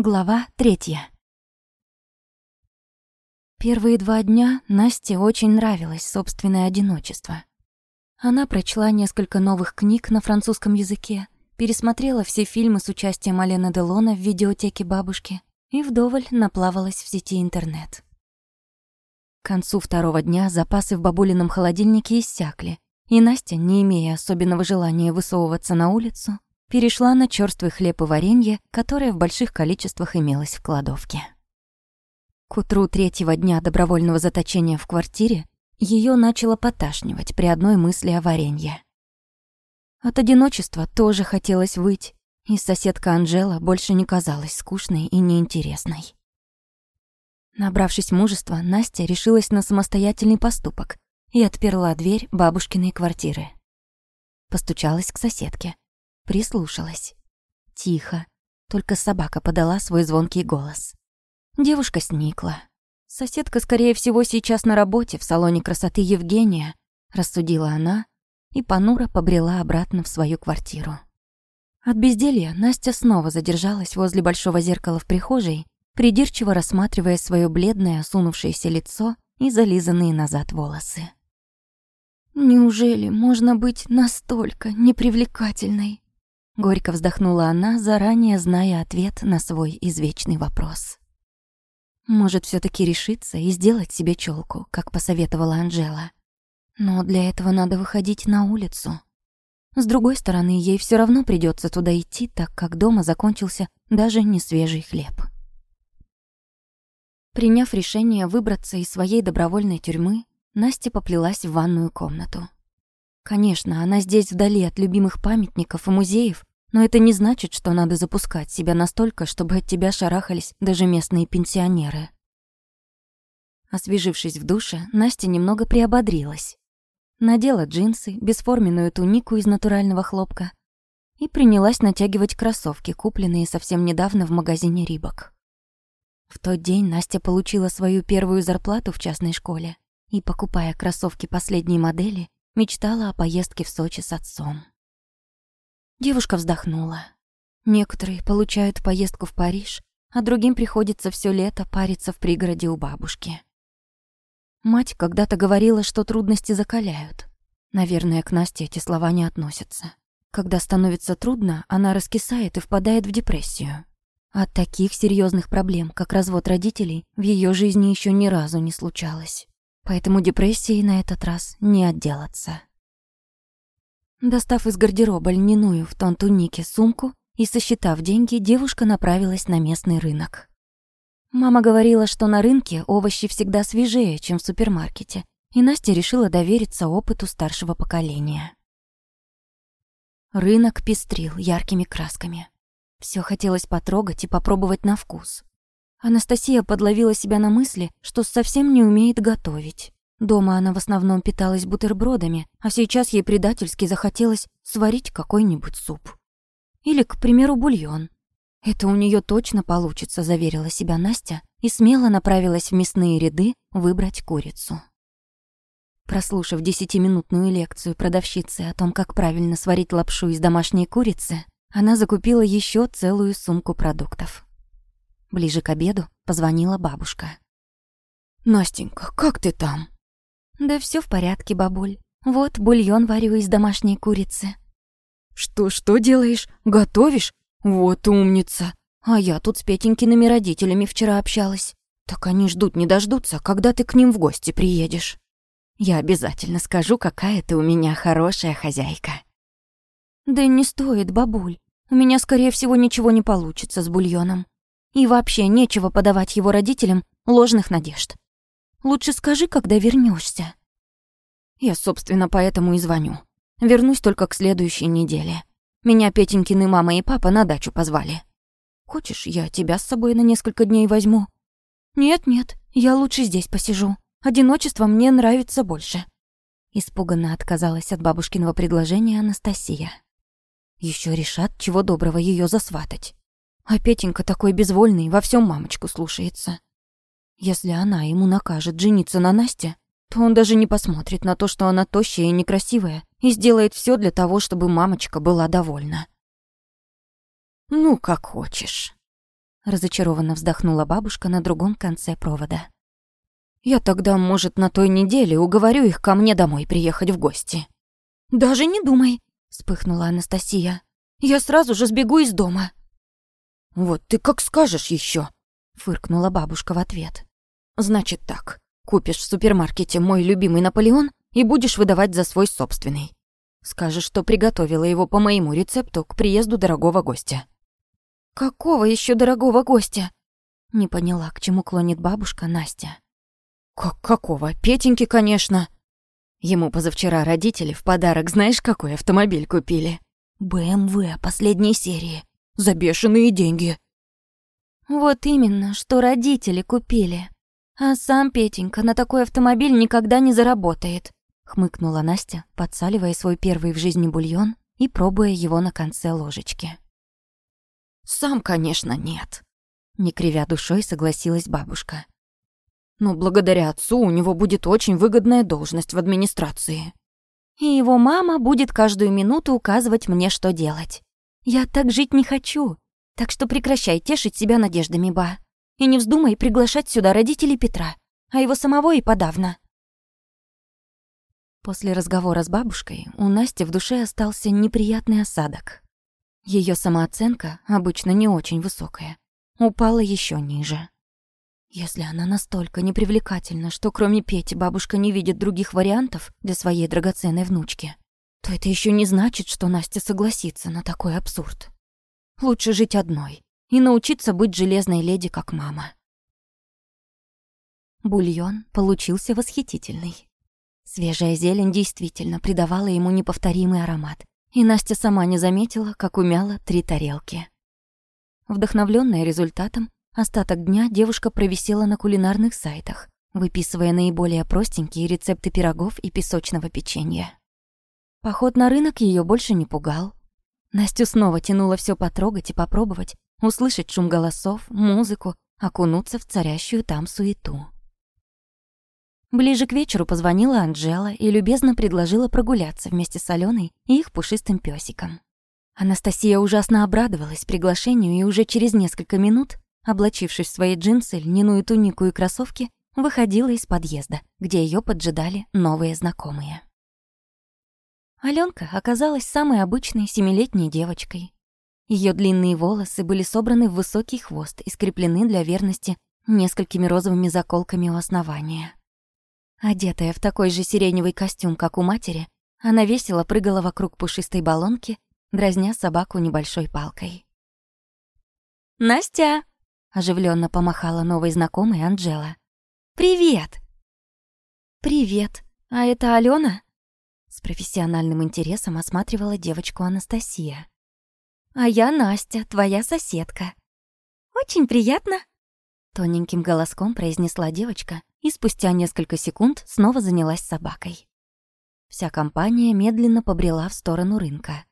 Глава третья. Первые два дня Насте очень нравилось собственное одиночество. Она прочла несколько новых книг на французском языке, пересмотрела все фильмы с участием Алена Делона в видеотеке бабушки и вдоволь наплавалась в сети интернет. К концу второго дня запасы в бабулином холодильнике иссякли, и Настя, не имея особенного желания высовываться на улицу, перешла на чёрствый хлеб и варенье, которое в больших количествах имелось в кладовке. К утру третьего дня добровольного заточения в квартире её начало поташнивать при одной мысли о варенье. От одиночества тоже хотелось выть, и соседка Анжела больше не казалась скучной и неинтересной. Набравшись мужества, Настя решилась на самостоятельный поступок и отперла дверь бабушкиной квартиры. Постучалась к соседке. Прислушалась. Тихо. Только собака подала свой звонкий голос. Девушка сникла. Соседка, скорее всего, сейчас на работе в салоне красоты Евгения, рассудила она и понуро побрела обратно в свою квартиру. От безделья Настя снова задержалась возле большого зеркала в прихожей, придирчиво рассматривая свое бледное, осунувшееся лицо и зализанные назад волосы. «Неужели можно быть настолько непривлекательной?» Горько вздохнула она, заранее зная ответ на свой извечный вопрос. Может, все таки решиться и сделать себе челку, как посоветовала Анжела. Но для этого надо выходить на улицу. С другой стороны, ей все равно придется туда идти, так как дома закончился даже не свежий хлеб. Приняв решение выбраться из своей добровольной тюрьмы, Настя поплелась в ванную комнату. Конечно, она здесь вдали от любимых памятников и музеев, но это не значит, что надо запускать себя настолько, чтобы от тебя шарахались даже местные пенсионеры. Освежившись в душе, Настя немного приободрилась. Надела джинсы, бесформенную тунику из натурального хлопка и принялась натягивать кроссовки, купленные совсем недавно в магазине Рибок. В тот день Настя получила свою первую зарплату в частной школе и, покупая кроссовки последней модели, мечтала о поездке в Сочи с отцом. Девушка вздохнула. Некоторые получают поездку в Париж, а другим приходится все лето париться в пригороде у бабушки. Мать когда-то говорила, что трудности закаляют. Наверное, к Насте эти слова не относятся. Когда становится трудно, она раскисает и впадает в депрессию. От таких серьезных проблем, как развод родителей, в ее жизни еще ни разу не случалось. Поэтому депрессией на этот раз не отделаться. Достав из гардероба льняную в тон туники сумку и сосчитав деньги, девушка направилась на местный рынок. Мама говорила, что на рынке овощи всегда свежее, чем в супермаркете, и Настя решила довериться опыту старшего поколения. Рынок пестрил яркими красками. Все хотелось потрогать и попробовать на вкус. Анастасия подловила себя на мысли, что совсем не умеет готовить. Дома она в основном питалась бутербродами, а сейчас ей предательски захотелось сварить какой-нибудь суп. Или, к примеру, бульон. Это у нее точно получится, заверила себя Настя и смело направилась в мясные ряды выбрать курицу. Прослушав десятиминутную лекцию продавщицы о том, как правильно сварить лапшу из домашней курицы, она закупила еще целую сумку продуктов. Ближе к обеду позвонила бабушка. «Настенька, как ты там?» «Да все в порядке, бабуль. Вот бульон варю из домашней курицы». «Что-что делаешь? Готовишь? Вот умница. А я тут с Петенькиными родителями вчера общалась. Так они ждут не дождутся, когда ты к ним в гости приедешь. Я обязательно скажу, какая ты у меня хорошая хозяйка». «Да не стоит, бабуль. У меня, скорее всего, ничего не получится с бульоном. И вообще нечего подавать его родителям ложных надежд. Лучше скажи, когда вернешься. Я, собственно, поэтому и звоню. Вернусь только к следующей неделе. Меня Петенькины мама и папа на дачу позвали. Хочешь, я тебя с собой на несколько дней возьму? Нет-нет, я лучше здесь посижу. Одиночество мне нравится больше. Испуганно отказалась от бабушкиного предложения Анастасия. Еще решат, чего доброго ее засватать. А Петенька такой безвольный, во всем мамочку слушается. Если она ему накажет жениться на Насте, то он даже не посмотрит на то, что она тощая и некрасивая, и сделает все для того, чтобы мамочка была довольна. «Ну, как хочешь». разочарованно вздохнула бабушка на другом конце провода. «Я тогда, может, на той неделе уговорю их ко мне домой приехать в гости». «Даже не думай», — вспыхнула Анастасия. «Я сразу же сбегу из дома». «Вот ты как скажешь еще, фыркнула бабушка в ответ. «Значит так, купишь в супермаркете мой любимый Наполеон и будешь выдавать за свой собственный. Скажешь, что приготовила его по моему рецепту к приезду дорогого гостя». «Какого еще дорогого гостя?» Не поняла, к чему клонит бабушка Настя. «Как какого? Петеньки, конечно!» Ему позавчера родители в подарок знаешь, какой автомобиль купили? БМВ последней серии. За бешеные деньги. Вот именно, что родители купили. А сам Петенька на такой автомобиль никогда не заработает. Хмыкнула Настя, подсаливая свой первый в жизни бульон и пробуя его на конце ложечки. «Сам, конечно, нет», — не кривя душой согласилась бабушка. «Но благодаря отцу у него будет очень выгодная должность в администрации». «И его мама будет каждую минуту указывать мне, что делать. Я так жить не хочу, так что прекращай тешить себя надеждами, ба. И не вздумай приглашать сюда родителей Петра, а его самого и подавно». После разговора с бабушкой у Насти в душе остался неприятный осадок. Ее самооценка, обычно не очень высокая, упала еще ниже. Если она настолько непривлекательна, что кроме Пети бабушка не видит других вариантов для своей драгоценной внучки, то это еще не значит, что Настя согласится на такой абсурд. Лучше жить одной и научиться быть железной леди, как мама. Бульон получился восхитительный. Свежая зелень действительно придавала ему неповторимый аромат, и Настя сама не заметила, как умяла три тарелки. Вдохновленная результатом, остаток дня девушка провисела на кулинарных сайтах, выписывая наиболее простенькие рецепты пирогов и песочного печенья. Поход на рынок ее больше не пугал. Настю снова тянуло все потрогать и попробовать, услышать шум голосов, музыку, окунуться в царящую там суету. Ближе к вечеру позвонила Анжела и любезно предложила прогуляться вместе с Аленой и их пушистым песиком. Анастасия ужасно обрадовалась приглашению и уже через несколько минут, облачившись в свои джинсы, льняную тунику и кроссовки, выходила из подъезда, где ее поджидали новые знакомые. Аленка оказалась самой обычной семилетней девочкой. Ее длинные волосы были собраны в высокий хвост и скреплены для верности несколькими розовыми заколками у основания. Одетая в такой же сиреневый костюм, как у матери, она весело прыгала вокруг пушистой баллонки, дразня собаку небольшой палкой. «Настя!» — оживленно помахала новой знакомой Анжела. «Привет!» «Привет! А это Алена? С профессиональным интересом осматривала девочку Анастасия. «А я Настя, твоя соседка». «Очень приятно!» Тоненьким голоском произнесла девочка и спустя несколько секунд снова занялась собакой. Вся компания медленно побрела в сторону рынка.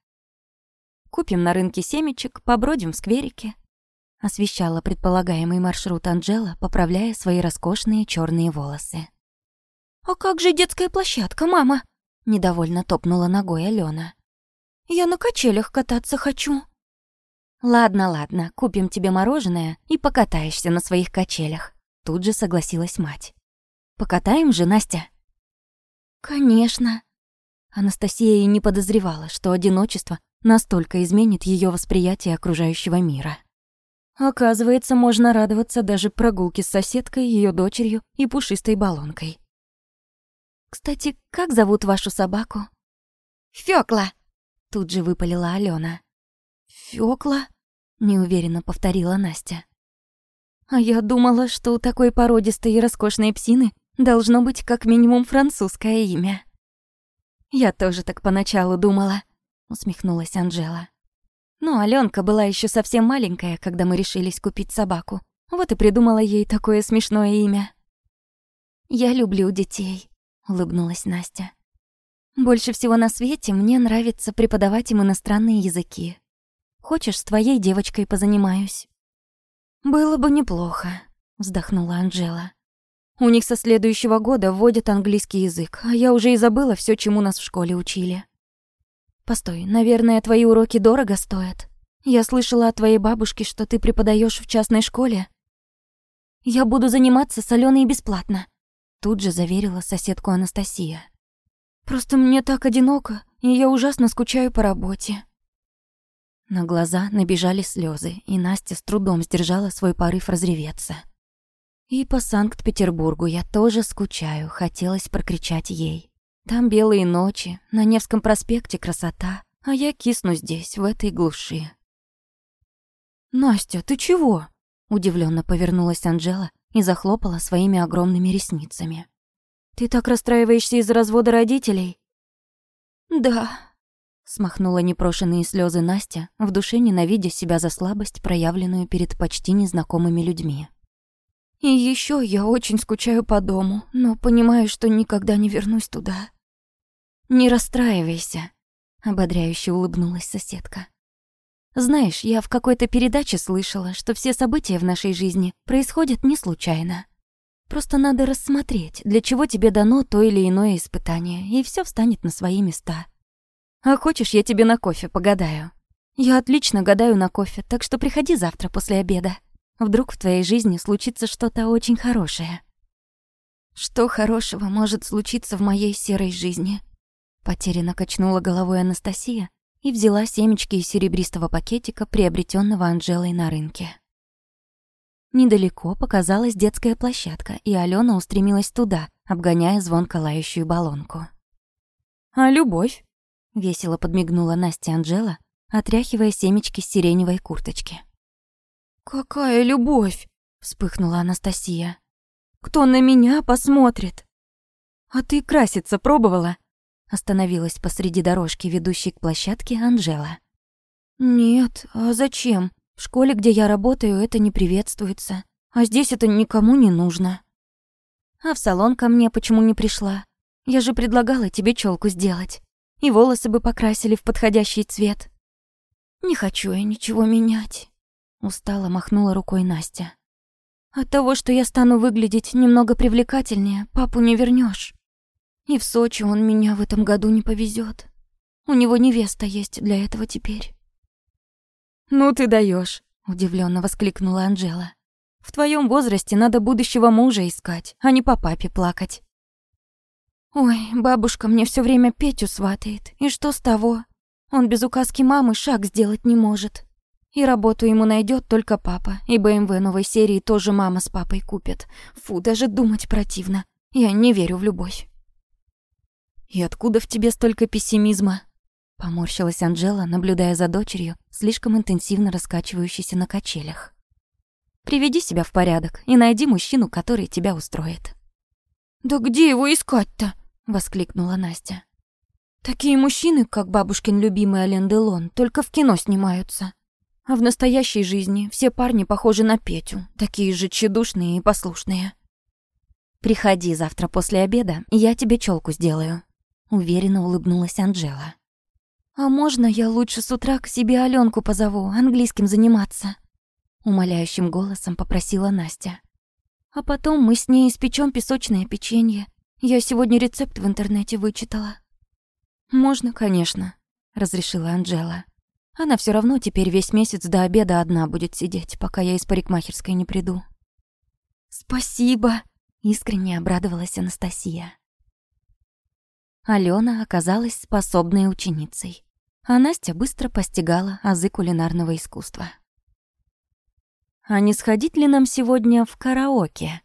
«Купим на рынке семечек, побродим в скверике», — освещала предполагаемый маршрут Анжела, поправляя свои роскошные черные волосы. «А как же детская площадка, мама?» — недовольно топнула ногой Алена. «Я на качелях кататься хочу». «Ладно, ладно, купим тебе мороженое и покатаешься на своих качелях», — тут же согласилась мать. Покатаем же, Настя?» «Конечно». Анастасия и не подозревала, что одиночество настолько изменит ее восприятие окружающего мира. Оказывается, можно радоваться даже прогулке с соседкой, ее дочерью и пушистой баллонкой. «Кстати, как зовут вашу собаку?» «Фёкла!» — тут же выпалила Алена. «Фёкла?» — неуверенно повторила Настя. «А я думала, что у такой породистой и роскошной псины Должно быть как минимум французское имя. Я тоже так поначалу думала, усмехнулась Анжела. Но Алёнка была еще совсем маленькая, когда мы решились купить собаку. Вот и придумала ей такое смешное имя. Я люблю детей, улыбнулась Настя. Больше всего на свете мне нравится преподавать им иностранные языки. Хочешь, с твоей девочкой позанимаюсь? Было бы неплохо, вздохнула Анжела. У них со следующего года вводят английский язык, а я уже и забыла все, чему нас в школе учили. Постой, наверное, твои уроки дорого стоят? Я слышала от твоей бабушки, что ты преподаешь в частной школе. Я буду заниматься с Алёной бесплатно», — тут же заверила соседку Анастасия. «Просто мне так одиноко, и я ужасно скучаю по работе». На глаза набежали слезы, и Настя с трудом сдержала свой порыв разреветься. И по Санкт-Петербургу я тоже скучаю, хотелось прокричать ей. Там белые ночи, на Невском проспекте красота, а я кисну здесь, в этой глуши. «Настя, ты чего?» Удивленно повернулась Анжела и захлопала своими огромными ресницами. «Ты так расстраиваешься из-за развода родителей?» «Да», — смахнула непрошенные слезы Настя, в душе ненавидя себя за слабость, проявленную перед почти незнакомыми людьми. «И еще я очень скучаю по дому, но понимаю, что никогда не вернусь туда». «Не расстраивайся», — ободряюще улыбнулась соседка. «Знаешь, я в какой-то передаче слышала, что все события в нашей жизни происходят не случайно. Просто надо рассмотреть, для чего тебе дано то или иное испытание, и все встанет на свои места. А хочешь, я тебе на кофе погадаю? Я отлично гадаю на кофе, так что приходи завтра после обеда. Вдруг в твоей жизни случится что-то очень хорошее». «Что хорошего может случиться в моей серой жизни?» Потерянно качнула головой Анастасия и взяла семечки из серебристого пакетика, приобретенного Анжелой на рынке. Недалеко показалась детская площадка, и Алена устремилась туда, обгоняя звонко лающую баллонку. «А любовь?» — весело подмигнула Настя Анжела, отряхивая семечки с сиреневой курточки. «Какая любовь?» — вспыхнула Анастасия. «Кто на меня посмотрит?» «А ты краситься пробовала?» Остановилась посреди дорожки, ведущей к площадке, Анжела. «Нет, а зачем? В школе, где я работаю, это не приветствуется. А здесь это никому не нужно». «А в салон ко мне почему не пришла? Я же предлагала тебе челку сделать. И волосы бы покрасили в подходящий цвет». «Не хочу я ничего менять», — устало махнула рукой Настя. «От того, что я стану выглядеть немного привлекательнее, папу не вернешь. И в Сочи он меня в этом году не повезет. У него невеста есть для этого теперь. «Ну ты даешь, удивленно воскликнула Анжела. «В твоем возрасте надо будущего мужа искать, а не по папе плакать». «Ой, бабушка мне все время Петю сватает, и что с того? Он без указки мамы шаг сделать не может. И работу ему найдет только папа, и БМВ новой серии тоже мама с папой купят. Фу, даже думать противно. Я не верю в любовь». «И откуда в тебе столько пессимизма?» Поморщилась Анжела, наблюдая за дочерью, слишком интенсивно раскачивающейся на качелях. «Приведи себя в порядок и найди мужчину, который тебя устроит». «Да где его искать-то?» — воскликнула Настя. «Такие мужчины, как бабушкин любимый Ален Делон, только в кино снимаются. А в настоящей жизни все парни похожи на Петю, такие же тщедушные и послушные». «Приходи завтра после обеда, я тебе челку сделаю», Уверенно улыбнулась Анжела. «А можно я лучше с утра к себе Аленку позову, английским заниматься?» Умоляющим голосом попросила Настя. «А потом мы с ней испечем песочное печенье. Я сегодня рецепт в интернете вычитала». «Можно, конечно», — разрешила Анжела. «Она все равно теперь весь месяц до обеда одна будет сидеть, пока я из парикмахерской не приду». «Спасибо!» — искренне обрадовалась Анастасия. Алена оказалась способной ученицей, а Настя быстро постигала азы кулинарного искусства. «А не сходить ли нам сегодня в караоке?»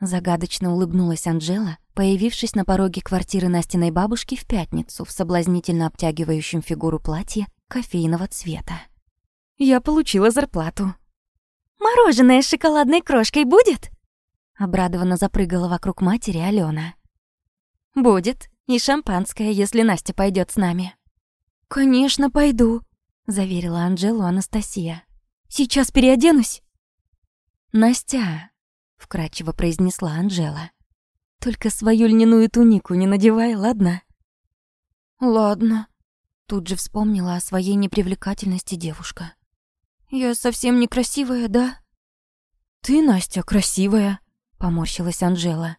Загадочно улыбнулась Анжела, появившись на пороге квартиры Настиной бабушки в пятницу в соблазнительно обтягивающем фигуру платье кофейного цвета. «Я получила зарплату». «Мороженое с шоколадной крошкой будет?» Обрадованно запрыгала вокруг матери Алена. «Будет», и шампанское, если Настя пойдет с нами». «Конечно, пойду», — заверила Анжелу Анастасия. «Сейчас переоденусь». «Настя», — вкрадчиво произнесла Анжела, «только свою льняную тунику не надевай, ладно?» «Ладно», — тут же вспомнила о своей непривлекательности девушка. «Я совсем некрасивая, да?» «Ты, Настя, красивая», — поморщилась Анжела.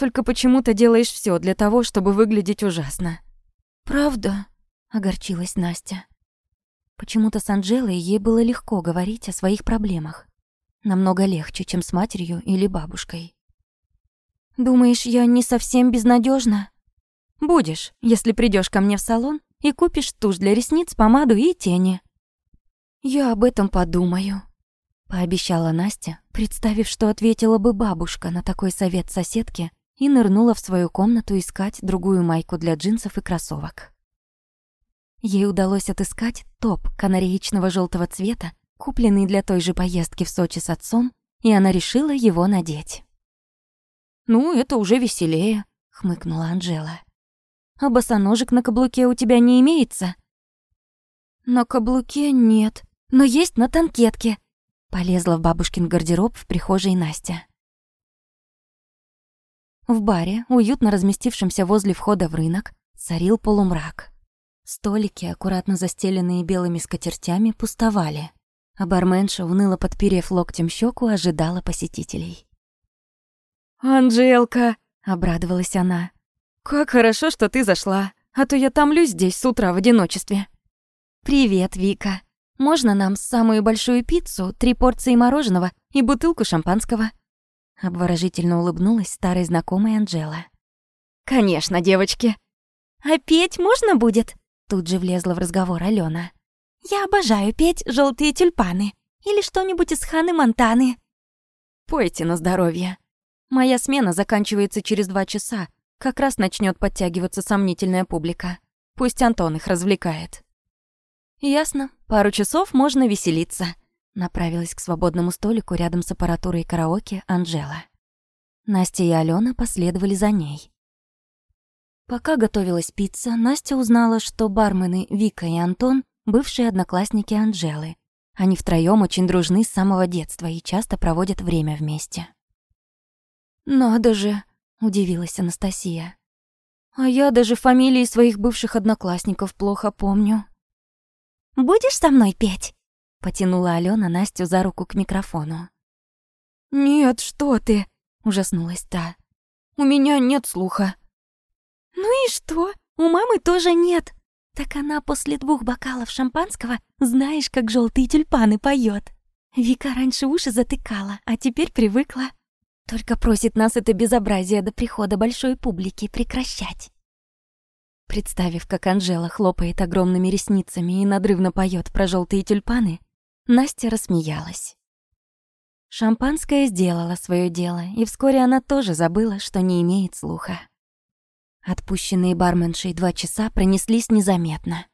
Только почему-то делаешь все для того, чтобы выглядеть ужасно». «Правда?» — огорчилась Настя. Почему-то с Анжелой ей было легко говорить о своих проблемах. Намного легче, чем с матерью или бабушкой. «Думаешь, я не совсем безнадежна? «Будешь, если придешь ко мне в салон и купишь тушь для ресниц, помаду и тени». «Я об этом подумаю», — пообещала Настя, представив, что ответила бы бабушка на такой совет соседки и нырнула в свою комнату искать другую майку для джинсов и кроссовок. Ей удалось отыскать топ канареечного желтого цвета, купленный для той же поездки в Сочи с отцом, и она решила его надеть. «Ну, это уже веселее», — хмыкнула Анжела. «А босоножек на каблуке у тебя не имеется?» «На каблуке нет, но есть на танкетке», — полезла в бабушкин гардероб в прихожей Настя. В баре, уютно разместившемся возле входа в рынок, царил полумрак. Столики, аккуратно застеленные белыми скатертями, пустовали, а барменша, уныло подперев локтем щеку, ожидала посетителей. «Анжелка!» — обрадовалась она. «Как хорошо, что ты зашла, а то я томлюсь здесь с утра в одиночестве». «Привет, Вика. Можно нам самую большую пиццу, три порции мороженого и бутылку шампанского?» Обворожительно улыбнулась старой знакомой Анжела. «Конечно, девочки!» «А петь можно будет?» Тут же влезла в разговор Алена. «Я обожаю петь желтые тюльпаны или что-нибудь из Ханы Монтаны». «Пойте на здоровье. Моя смена заканчивается через два часа. Как раз начнет подтягиваться сомнительная публика. Пусть Антон их развлекает». «Ясно. Пару часов можно веселиться», — направилась к свободному столику рядом с аппаратурой караоке Анжела. Настя и Алена последовали за ней. Пока готовилась пицца, Настя узнала, что бармены Вика и Антон — бывшие одноклассники Анжелы. Они втроём очень дружны с самого детства и часто проводят время вместе. «Надо же!» — удивилась Анастасия. «А я даже фамилии своих бывших одноклассников плохо помню». «Будешь со мной петь?» — потянула Алена Настю за руку к микрофону. «Нет, что ты!» — ужаснулась та. «У меня нет слуха». «Ну и что? У мамы тоже нет. Так она после двух бокалов шампанского знаешь, как желтые тюльпаны поет. Вика раньше уши затыкала, а теперь привыкла. Только просит нас это безобразие до прихода большой публики прекращать». Представив, как Анжела хлопает огромными ресницами и надрывно поет про желтые тюльпаны, Настя рассмеялась. Шампанское сделало свое дело, и вскоре она тоже забыла, что не имеет слуха. Отпущенные барменшей два часа пронеслись незаметно.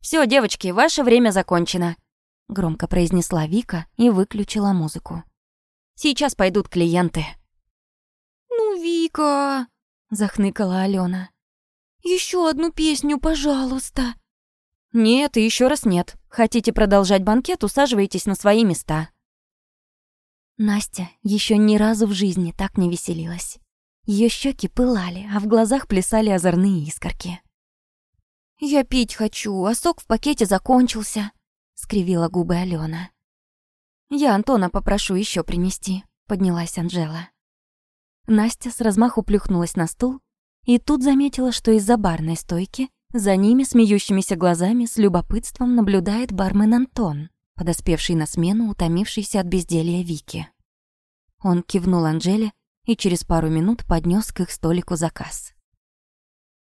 Все, девочки, ваше время закончено», — громко произнесла Вика и выключила музыку. «Сейчас пойдут клиенты». «Ну, Вика», — захныкала Алена. Еще одну песню, пожалуйста». «Нет и еще раз нет. Хотите продолжать банкет, усаживайтесь на свои места». Настя еще ни разу в жизни так не веселилась. Ее щеки пылали, а в глазах плясали озорные искорки. «Я пить хочу, а сок в пакете закончился», — скривила губы Алена. «Я Антона попрошу еще принести», — поднялась Анжела. Настя с размаху плюхнулась на стул и тут заметила, что из-за барной стойки за ними смеющимися глазами с любопытством наблюдает бармен Антон, подоспевший на смену утомившийся от безделья Вики. Он кивнул Анжеле и через пару минут поднес к их столику заказ.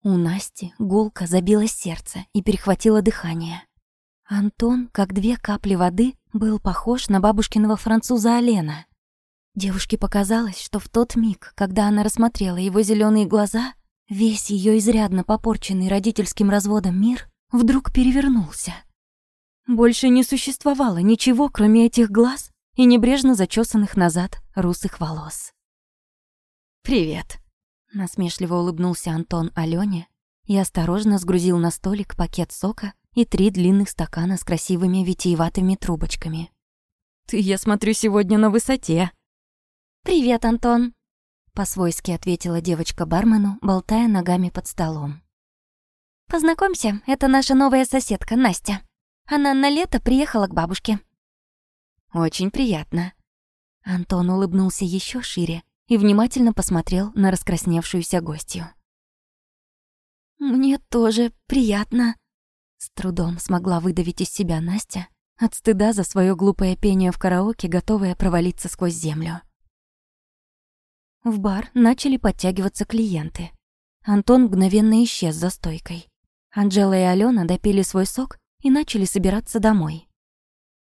У Насти гулко забилось сердце и перехватило дыхание. Антон, как две капли воды, был похож на бабушкиного француза Алена. Девушке показалось, что в тот миг, когда она рассмотрела его зеленые глаза, весь ее изрядно попорченный родительским разводом мир вдруг перевернулся. Больше не существовало ничего, кроме этих глаз и небрежно зачесанных назад русых волос. «Привет», — насмешливо улыбнулся Антон Алёне и осторожно сгрузил на столик пакет сока и три длинных стакана с красивыми витиеватыми трубочками. «Ты, я смотрю, сегодня на высоте». «Привет, Антон», — по-свойски ответила девочка бармену, болтая ногами под столом. «Познакомься, это наша новая соседка, Настя. Она на лето приехала к бабушке». «Очень приятно». Антон улыбнулся еще шире и внимательно посмотрел на раскрасневшуюся гостью. «Мне тоже приятно», С трудом смогла выдавить из себя Настя, от стыда за свое глупое пение в караоке, готовая провалиться сквозь землю. В бар начали подтягиваться клиенты. Антон мгновенно исчез за стойкой. Анжела и Алена допили свой сок и начали собираться домой.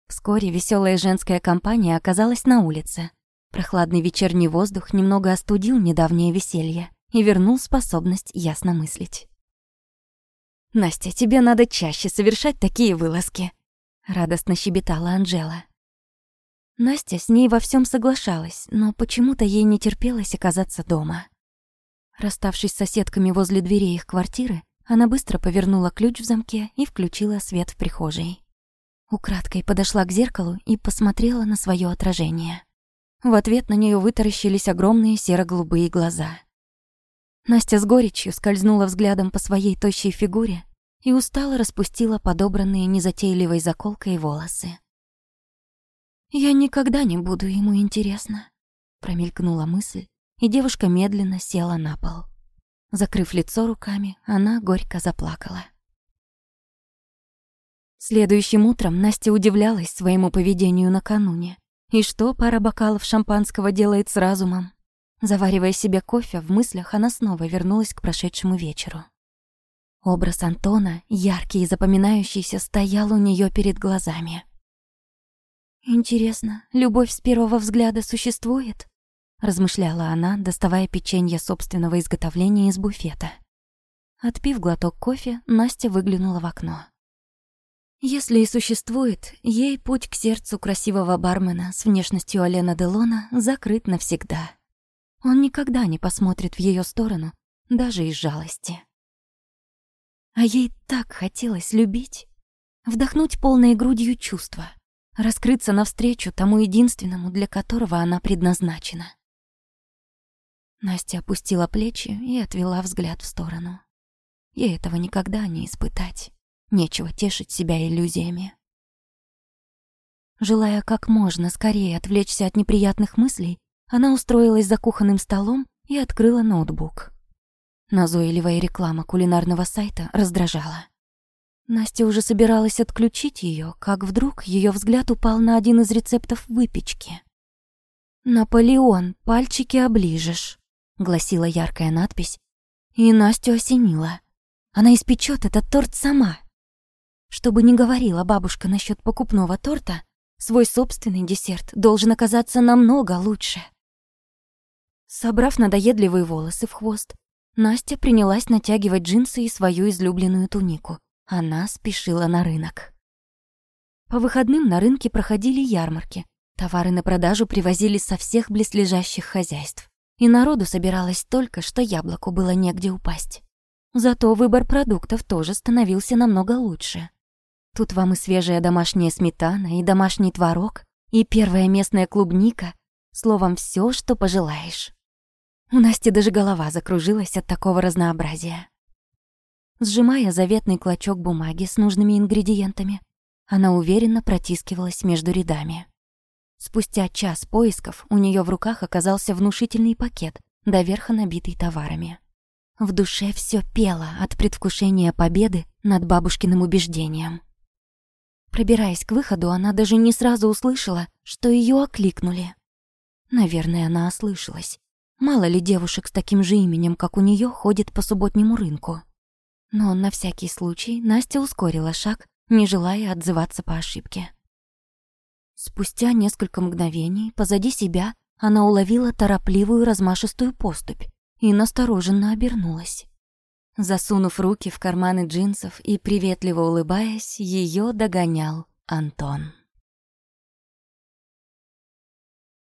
Вскоре веселая женская компания оказалась на улице. Прохладный вечерний воздух немного остудил недавнее веселье и вернул способность ясно мыслить. «Настя, тебе надо чаще совершать такие вылазки», — радостно щебетала Анжела. Настя с ней во всем соглашалась, но почему-то ей не терпелось оказаться дома. Расставшись с соседками возле дверей их квартиры, она быстро повернула ключ в замке и включила свет в прихожей. Украдкой подошла к зеркалу и посмотрела на свое отражение. В ответ на нее вытаращились огромные серо-голубые глаза. Настя с горечью скользнула взглядом по своей тощей фигуре и устало распустила подобранные незатейливой заколкой волосы. «Я никогда не буду ему интересна», — промелькнула мысль, и девушка медленно села на пол. Закрыв лицо руками, она горько заплакала. Следующим утром Настя удивлялась своему поведению накануне. И что пара бокалов шампанского делает с разумом? Заваривая себе кофе, в мыслях она снова вернулась к прошедшему вечеру. Образ Антона, яркий и запоминающийся, стоял у нее перед глазами. «Интересно, любовь с первого взгляда существует?» размышляла она, доставая печенье собственного изготовления из буфета. Отпив глоток кофе, Настя выглянула в окно. Если и существует, ей путь к сердцу красивого бармена с внешностью Алена Делона закрыт навсегда. Он никогда не посмотрит в ее сторону, даже из жалости. А ей так хотелось любить, вдохнуть полной грудью чувства, раскрыться навстречу тому единственному, для которого она предназначена. Настя опустила плечи и отвела взгляд в сторону. Ей этого никогда не испытать. Нечего тешить себя иллюзиями. Желая как можно скорее отвлечься от неприятных мыслей, она устроилась за кухонным столом и открыла ноутбук. Назойливая реклама кулинарного сайта раздражала. Настя уже собиралась отключить ее, как вдруг ее взгляд упал на один из рецептов выпечки. «Наполеон, пальчики оближешь», гласила яркая надпись, и Настю осенила. Она испечет этот торт сама. Чтобы не говорила бабушка насчет покупного торта, свой собственный десерт должен оказаться намного лучше. Собрав надоедливые волосы в хвост, Настя принялась натягивать джинсы и свою излюбленную тунику. Она спешила на рынок. По выходным на рынке проходили ярмарки. Товары на продажу привозили со всех близлежащих хозяйств и народу собиралось столько, что яблоку было негде упасть. Зато выбор продуктов тоже становился намного лучше. Тут вам и свежая домашняя сметана, и домашний творог, и первая местная клубника, словом, все, что пожелаешь. У Насти даже голова закружилась от такого разнообразия. Сжимая заветный клочок бумаги с нужными ингредиентами, она уверенно протискивалась между рядами. Спустя час поисков у нее в руках оказался внушительный пакет, доверха набитый товарами. В душе все пело от предвкушения победы над бабушкиным убеждением. Пробираясь к выходу, она даже не сразу услышала, что ее окликнули. Наверное, она ослышалась. Мало ли девушек с таким же именем, как у нее, ходит по субботнему рынку. Но на всякий случай Настя ускорила шаг, не желая отзываться по ошибке. Спустя несколько мгновений позади себя она уловила торопливую размашистую поступь и настороженно обернулась. Засунув руки в карманы джинсов и приветливо улыбаясь, ее догонял Антон.